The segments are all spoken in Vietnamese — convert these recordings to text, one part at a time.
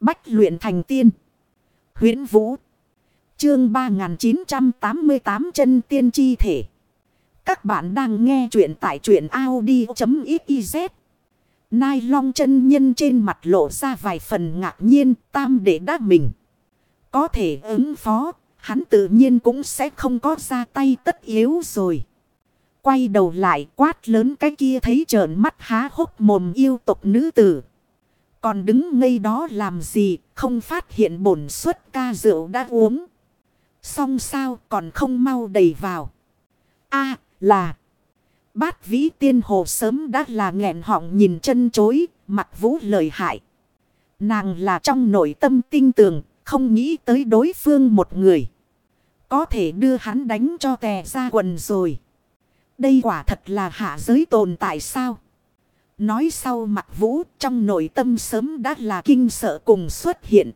Bách luyện thành tiên. huyễn Vũ. Chương 3988 chân tiên chi thể. Các bạn đang nghe truyện tại truyện Audi.xyz. Nai long chân nhân trên mặt lộ ra vài phần ngạc nhiên tam để đáp mình. Có thể ứng phó, hắn tự nhiên cũng sẽ không có ra tay tất yếu rồi. Quay đầu lại quát lớn cái kia thấy trợn mắt há hốc mồm yêu tục nữ tử. Còn đứng ngây đó làm gì không phát hiện bổn suất ca rượu đã uống. Xong sao còn không mau đầy vào. a là. Bát vĩ tiên hồ sớm đã là nghẹn họng nhìn chân chối, mặt vũ lời hại. Nàng là trong nội tâm tinh tường, không nghĩ tới đối phương một người. Có thể đưa hắn đánh cho tè ra quần rồi. Đây quả thật là hạ giới tồn tại sao? Nói sau mặt vũ trong nội tâm sớm đã là kinh sợ cùng xuất hiện.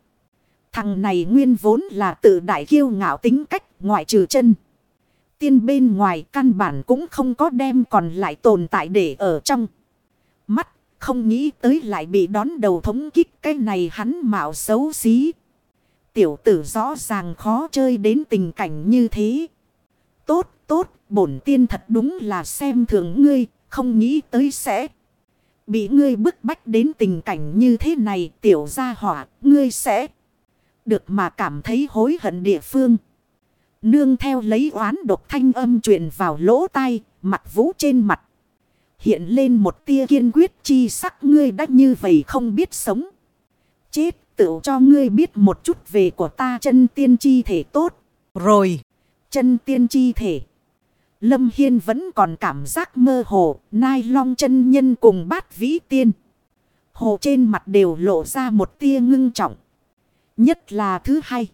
Thằng này nguyên vốn là tự đại kiêu ngạo tính cách ngoại trừ chân. Tiên bên ngoài căn bản cũng không có đem còn lại tồn tại để ở trong. Mắt không nghĩ tới lại bị đón đầu thống kích cái này hắn mạo xấu xí. Tiểu tử rõ ràng khó chơi đến tình cảnh như thế. Tốt, tốt, bổn tiên thật đúng là xem thường ngươi, không nghĩ tới sẽ. Bị ngươi bức bách đến tình cảnh như thế này tiểu gia hỏa, ngươi sẽ được mà cảm thấy hối hận địa phương. Nương theo lấy oán độc thanh âm truyền vào lỗ tai, mặt vũ trên mặt. Hiện lên một tia kiên quyết chi sắc ngươi đã như vậy không biết sống. Chết tự cho ngươi biết một chút về của ta chân tiên chi thể tốt. Rồi, chân tiên chi thể. Lâm Hiên vẫn còn cảm giác mơ hồ, nai long chân nhân cùng bát vĩ tiên. Hồ trên mặt đều lộ ra một tia ngưng trọng. Nhất là thứ hai.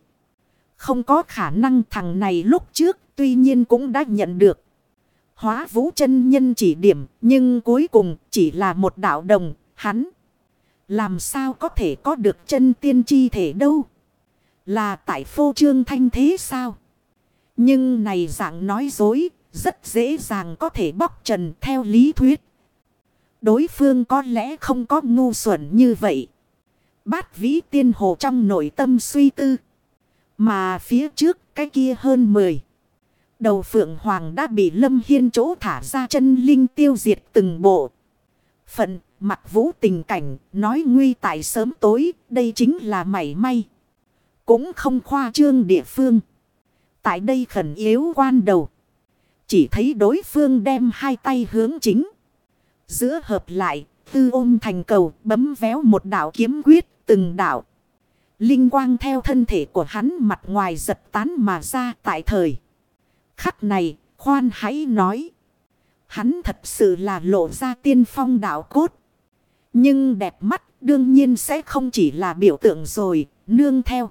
Không có khả năng thằng này lúc trước tuy nhiên cũng đã nhận được. Hóa vũ chân nhân chỉ điểm nhưng cuối cùng chỉ là một đạo đồng hắn. Làm sao có thể có được chân tiên chi thể đâu. Là tại phô trương thanh thế sao? Nhưng này dạng nói dối rất dễ dàng có thể bóc trần theo lý thuyết. Đối phương có lẽ không có ngu xuẩn như vậy. Bát vĩ tiên hồ trong nội tâm suy tư. Mà phía trước cái kia hơn 10. Đầu phượng hoàng đã bị lâm hiên chỗ thả ra chân linh tiêu diệt từng bộ. Phận, mặt vũ tình cảnh, nói nguy tại sớm tối, đây chính là mảy may. Cũng không khoa trương địa phương. Tại đây khẩn yếu quan đầu. Chỉ thấy đối phương đem hai tay hướng chính. Giữa hợp lại, tư ôm thành cầu bấm véo một đảo kiếm quyết từng đảo. Linh quang theo thân thể của hắn mặt ngoài giật tán mà ra tại thời. Khắc này, khoan hãy nói. Hắn thật sự là lộ ra tiên phong đạo cốt. Nhưng đẹp mắt đương nhiên sẽ không chỉ là biểu tượng rồi, nương theo.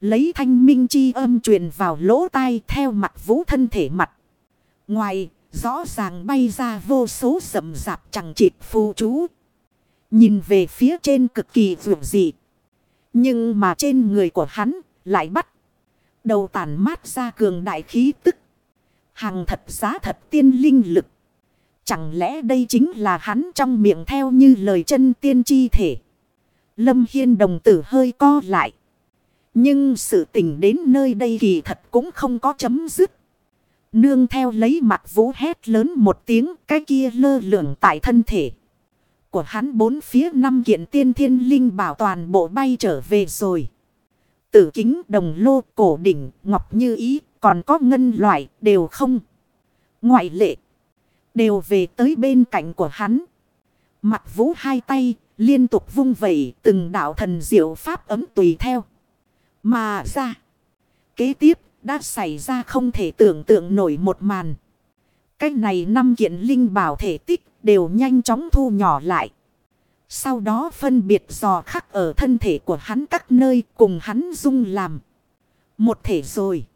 Lấy thanh minh chi âm truyền vào lỗ tai theo mặt vũ thân thể mặt. Ngoài, rõ ràng bay ra vô số sầm rạp chẳng chịt phù chú. Nhìn về phía trên cực kỳ vượt dị. Nhưng mà trên người của hắn lại bắt. Đầu tản mát ra cường đại khí tức. Hàng thật giá thật tiên linh lực. Chẳng lẽ đây chính là hắn trong miệng theo như lời chân tiên chi thể. Lâm Hiên đồng tử hơi co lại. Nhưng sự tình đến nơi đây kỳ thật cũng không có chấm dứt. Nương theo lấy mặt vũ hét lớn một tiếng, cái kia lơ lửng tại thân thể. Của hắn bốn phía năm kiện tiên thiên linh bảo toàn bộ bay trở về rồi. Tử kính đồng lô, cổ đỉnh, ngọc như ý, còn có ngân loại, đều không. Ngoại lệ, đều về tới bên cạnh của hắn. Mặt vũ hai tay liên tục vung vẩy, từng đạo thần diệu pháp ấm tùy theo. Mà ra. Kế tiếp đã xảy ra không thể tưởng tượng nổi một màn. Cách này năm kiện linh bảo thể tích đều nhanh chóng thu nhỏ lại. Sau đó phân biệt dò khắc ở thân thể của hắn các nơi cùng hắn dung làm. Một thể rồi.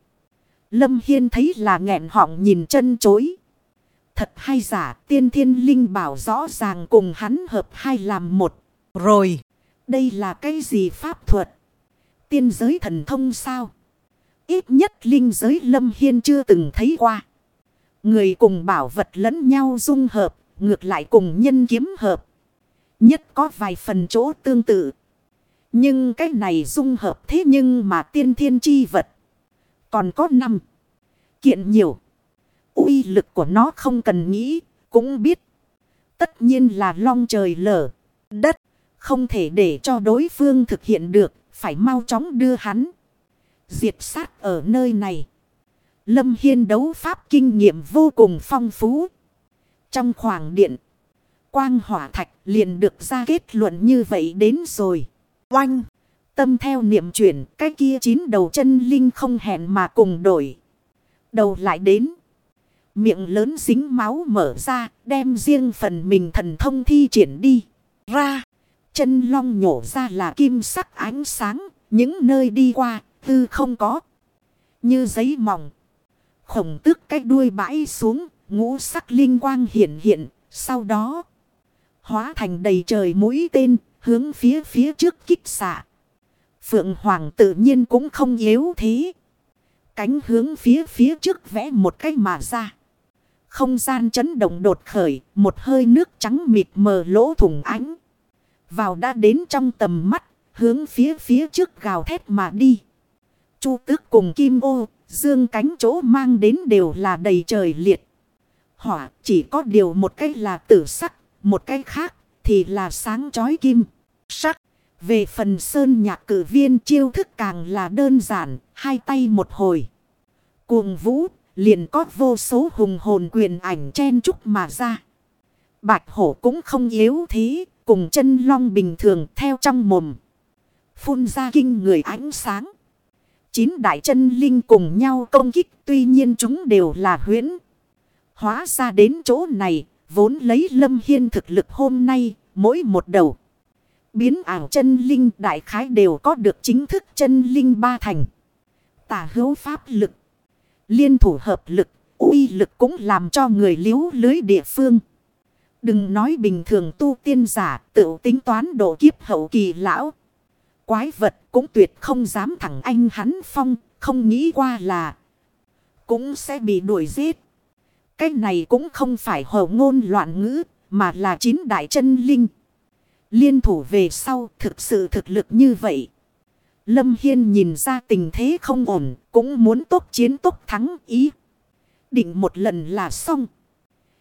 Lâm Hiên thấy là nghẹn họng nhìn chân chối. Thật hay giả, tiên thiên linh bảo rõ ràng cùng hắn hợp hai làm một. Rồi. Đây là cái gì pháp thuật? Tiên giới thần thông sao? Ít nhất linh giới lâm hiên chưa từng thấy qua. Người cùng bảo vật lẫn nhau dung hợp, ngược lại cùng nhân kiếm hợp. Nhất có vài phần chỗ tương tự. Nhưng cái này dung hợp thế nhưng mà tiên thiên chi vật. Còn có năm kiện nhiều. uy lực của nó không cần nghĩ, cũng biết. Tất nhiên là long trời lở, đất. Không thể để cho đối phương thực hiện được, phải mau chóng đưa hắn. Diệt sát ở nơi này. Lâm Hiên đấu pháp kinh nghiệm vô cùng phong phú. Trong khoảng điện, quang hỏa thạch liền được ra kết luận như vậy đến rồi. Oanh! Tâm theo niệm chuyển, cái kia chín đầu chân linh không hẹn mà cùng đổi. Đầu lại đến. Miệng lớn dính máu mở ra, đem riêng phần mình thần thông thi triển đi. Ra! Chân long nhổ ra là kim sắc ánh sáng, những nơi đi qua, tư không có. Như giấy mỏng. Khổng tước cái đuôi bãi xuống, ngũ sắc linh quang hiện hiện, sau đó hóa thành đầy trời mũi tên, hướng phía phía trước kích xạ. Phượng Hoàng tự nhiên cũng không yếu thế. Cánh hướng phía phía trước vẽ một cái mà ra. Không gian chấn động đột khởi, một hơi nước trắng mịt mờ lỗ thủng ánh. Vào đã đến trong tầm mắt, hướng phía phía trước gào thét mà đi. Chu tước cùng kim ô, dương cánh chỗ mang đến đều là đầy trời liệt. Hỏa chỉ có điều một cái là tử sắc, một cái khác thì là sáng chói kim, sắc. Về phần sơn nhạc cử viên chiêu thức càng là đơn giản, hai tay một hồi. Cuồng vũ, liền có vô số hùng hồn quyền ảnh chen chúc mà ra. Bạch hổ cũng không yếu thế, cùng chân long bình thường theo trong mồm. Phun ra kinh người ánh sáng. Chín đại chân linh cùng nhau công kích tuy nhiên chúng đều là huyễn. Hóa ra đến chỗ này, vốn lấy lâm hiên thực lực hôm nay, mỗi một đầu. Biến ảo chân linh đại khái đều có được chính thức chân linh ba thành. Tả hữu pháp lực. Liên thủ hợp lực, uy lực cũng làm cho người liếu lưới địa phương. Đừng nói bình thường tu tiên giả tự tính toán độ kiếp hậu kỳ lão. Quái vật cũng tuyệt không dám thẳng anh hắn phong, không nghĩ qua là cũng sẽ bị đuổi giết. Cái này cũng không phải hồ ngôn loạn ngữ, mà là chín đại chân linh. Liên thủ về sau thực sự thực lực như vậy. Lâm Hiên nhìn ra tình thế không ổn, cũng muốn tốt chiến tốt thắng ý. Định một lần là xong.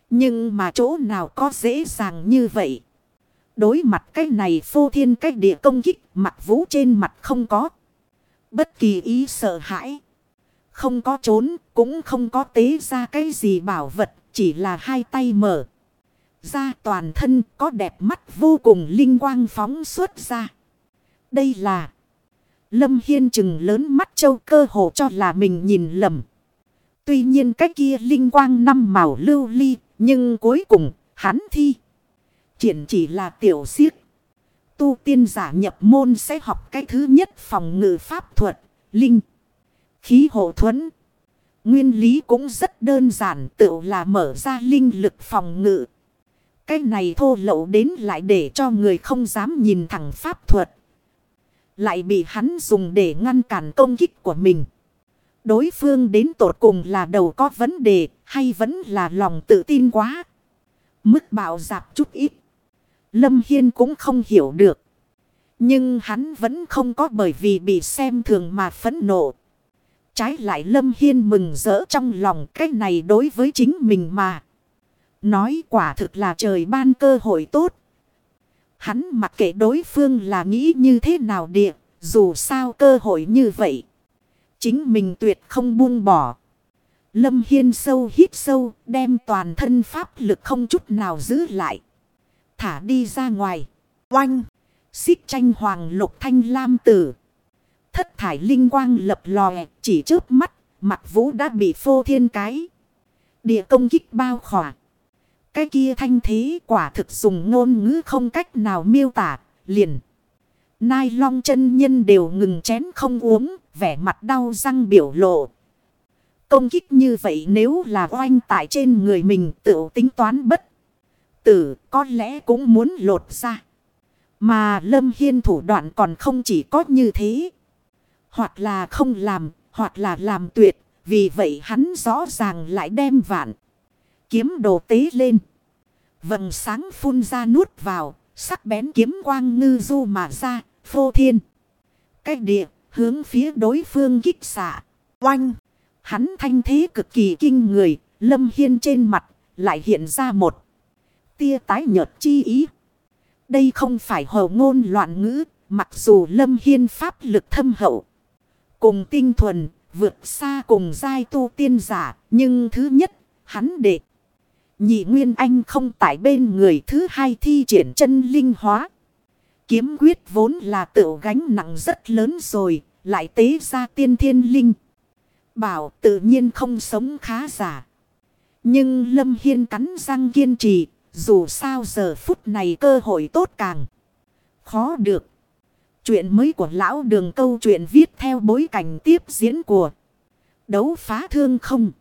Nhưng mà chỗ nào có dễ dàng như vậy. Đối mặt cái này phô thiên cái địa công kích, mặt vũ trên mặt không có. Bất kỳ ý sợ hãi. Không có trốn, cũng không có tế ra cái gì bảo vật, chỉ là hai tay mở. Ra toàn thân, có đẹp mắt vô cùng linh quang phóng xuất ra. Đây là Lâm Hiên chừng lớn mắt châu cơ hồ cho là mình nhìn lầm. Tuy nhiên cái kia linh quang năm màu lưu ly, nhưng cuối cùng, hắn thi. Triển chỉ là tiểu siếc. Tu tiên giả nhập môn sẽ học cái thứ nhất phòng ngự pháp thuật, linh, khí hộ thuẫn. Nguyên lý cũng rất đơn giản tự là mở ra linh lực phòng ngự. Cái này thô lậu đến lại để cho người không dám nhìn thẳng pháp thuật. Lại bị hắn dùng để ngăn cản công kích của mình. Đối phương đến tột cùng là đầu có vấn đề hay vẫn là lòng tự tin quá. Mức bạo dạp chút ít. Lâm Hiên cũng không hiểu được. Nhưng hắn vẫn không có bởi vì bị xem thường mà phẫn nộ. Trái lại Lâm Hiên mừng rỡ trong lòng cái này đối với chính mình mà. Nói quả thực là trời ban cơ hội tốt. Hắn mặc kệ đối phương là nghĩ như thế nào địa, dù sao cơ hội như vậy. Chính mình tuyệt không buông bỏ. Lâm Hiên sâu hít sâu, đem toàn thân pháp lực không chút nào giữ lại. Thả đi ra ngoài. Oanh! Xích tranh hoàng lục thanh lam tử. Thất thải linh quang lập lòe, chỉ trước mắt, mặt vũ đã bị phô thiên cái. Địa công kích bao khỏa. Cái kia thanh thế quả thực dùng ngôn ngữ không cách nào miêu tả, liền. Nai long chân nhân đều ngừng chén không uống, vẻ mặt đau răng biểu lộ. Công kích như vậy nếu là oanh tại trên người mình tự tính toán bất. Tử có lẽ cũng muốn lột ra. Mà Lâm Hiên thủ đoạn còn không chỉ có như thế. Hoặc là không làm, hoặc là làm tuyệt. Vì vậy hắn rõ ràng lại đem vạn. Kiếm đồ tế lên. Vầng sáng phun ra nuốt vào. Sắc bén kiếm quang ngư du mà ra. phô thiên. Cách địa hướng phía đối phương kích xạ. Oanh! Hắn thanh thế cực kỳ kinh người. Lâm Hiên trên mặt lại hiện ra một tia tái nhợt chi ý. Đây không phải hồ ngôn loạn ngữ. Mặc dù Lâm Hiên pháp lực thâm hậu. Cùng tinh thuần vượt xa cùng giai tu tiên giả. Nhưng thứ nhất hắn đệ. Nhị Nguyên Anh không tại bên người thứ hai thi triển chân linh hóa. Kiếm quyết vốn là tự gánh nặng rất lớn rồi, lại tế ra tiên thiên linh. Bảo tự nhiên không sống khá giả. Nhưng Lâm Hiên cắn răng kiên trì, dù sao giờ phút này cơ hội tốt càng khó được. Chuyện mới của lão đường câu chuyện viết theo bối cảnh tiếp diễn của đấu phá thương không.